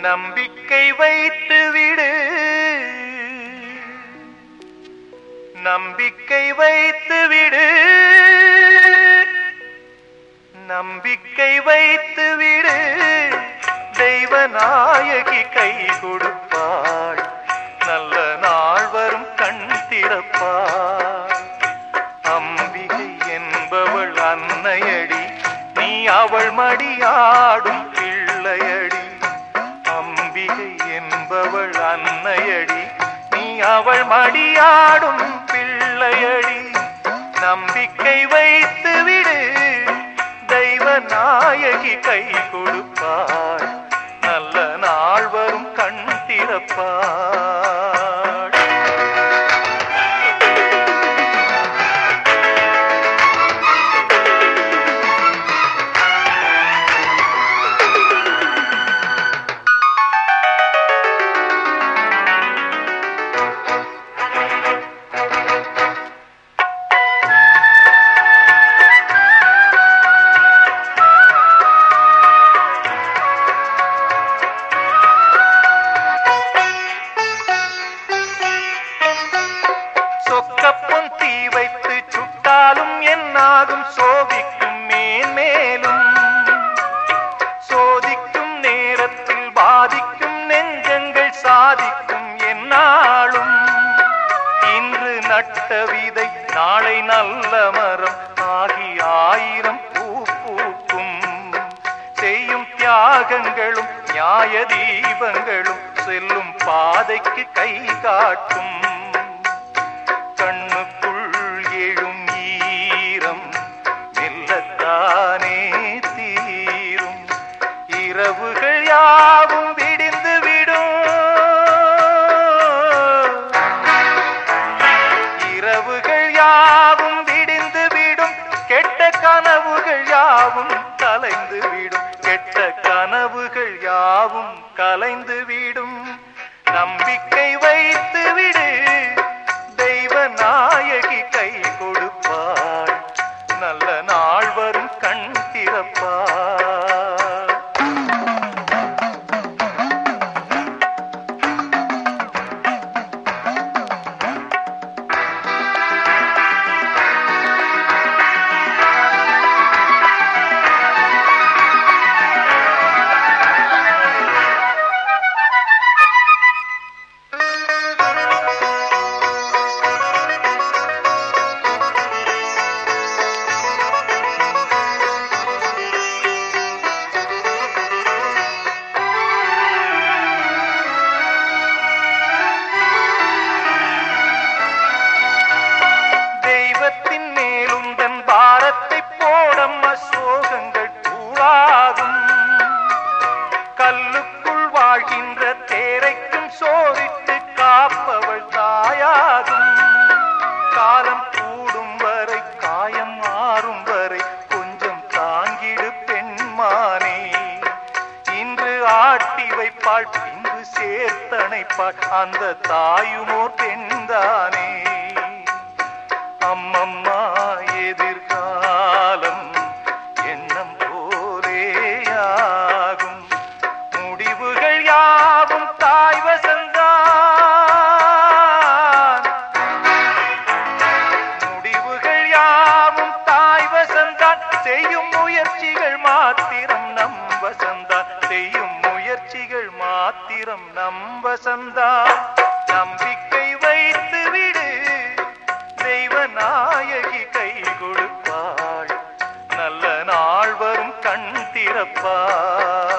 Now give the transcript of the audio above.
நம்பிக்கை வைத்து விடு. நம்பிக்கை வைத்து விடு. நம்பிக்கை வைத்து விடு. தெய்வநாயகி கை கொடுப்பாள். நல்ல நாள் வரும் கண் திறப்பாள். அம்பிகை என்பவள் அன்னையடி நீ அவள் மடியாடும் என்பவள் அன்னையடி. நீ அவள் மடியாடும் பிள்ளையடி. நம்பிக்கை வைத்து விடு தெய்வ நாயகி கை கொடுப்பாள் நல்ல நாள் வரும் கண் திறப்பாள் என்னாகும் சோதிக்கும் மேன்மேலும் சோதிக்கும் நேரத்தில் பாதிக்கும் நெஞ்சங்கள் சாதிக்கும் என்னாலும் இன்று நட்ட விதை நாளை நல்ல மரம் ஆகி ஆயிரம் பூ பூக்கும். செய்யும் தியாகங்களும் நியாய தீபங்களும் செல்லும் பாதைக்கு கை காட்டும். நம்பிக்கை வைத்து விடு தெய்வ நான் கல்லுக்குள் வாழ்கின்ற தேரைக்கும் சோதித்து காப்பவள் தாயாகும். காலம் கூடும் வரை காயம் மாறும் வரை கொஞ்சம் தாங்கிடு பெண்மானே. இன்று ஆட்டி வைப்பாள் பின்பு சேர்த்தணைப்பாள் அந்த தாயுமோர் பெண்தானே. வசந்தான் செய்யும் முயற்சிகள் மாத்திரம் நம் வசந்தான் செய்யும் முயற்சிகள் மாத்திரம் நம் வசந்தான் நம்பிக்கை வைத்து விடு. தெய்வ நாயகி கை கொடுப்பாள். நல்ல நாள் வரும் கண் திறப்பாள்.